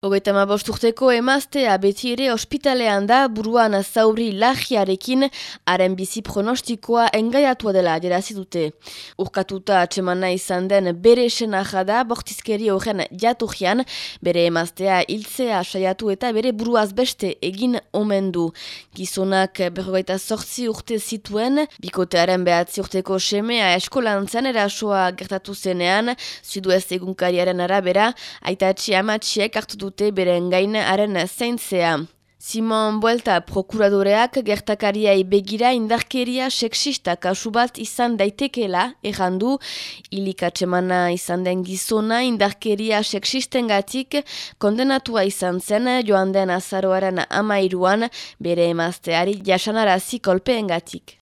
Hogeita ma urteko emaztea beti ere ospitalean da buruan zauri lagiarekin haren bizi pronostikoa engaiatua dela adirazi dute. Urkatuta atsemana izan den bere esena jada bortizkeri horren jatujian bere emaztea hiltzea saiatu eta bere buruaz beste egin omen du. Gizonak berrogeita sortzi urte zituen, bikotearen behatzi urteko semea eskolan zen erasoa gertatu zenean, zidu ez egunkariaren arabera, aita amatxiek hartu du dute beren gain haren. Simon Buelta prokuradoreak gertakariai begira indarkeria seksista kasu bat izan daitekela errandu ilikatsemana izan den gizona indarkeria seksistengatik kondenatua izan zen joan den azaroaren amairuan bere emazteari jasanarazi kolpeengatik.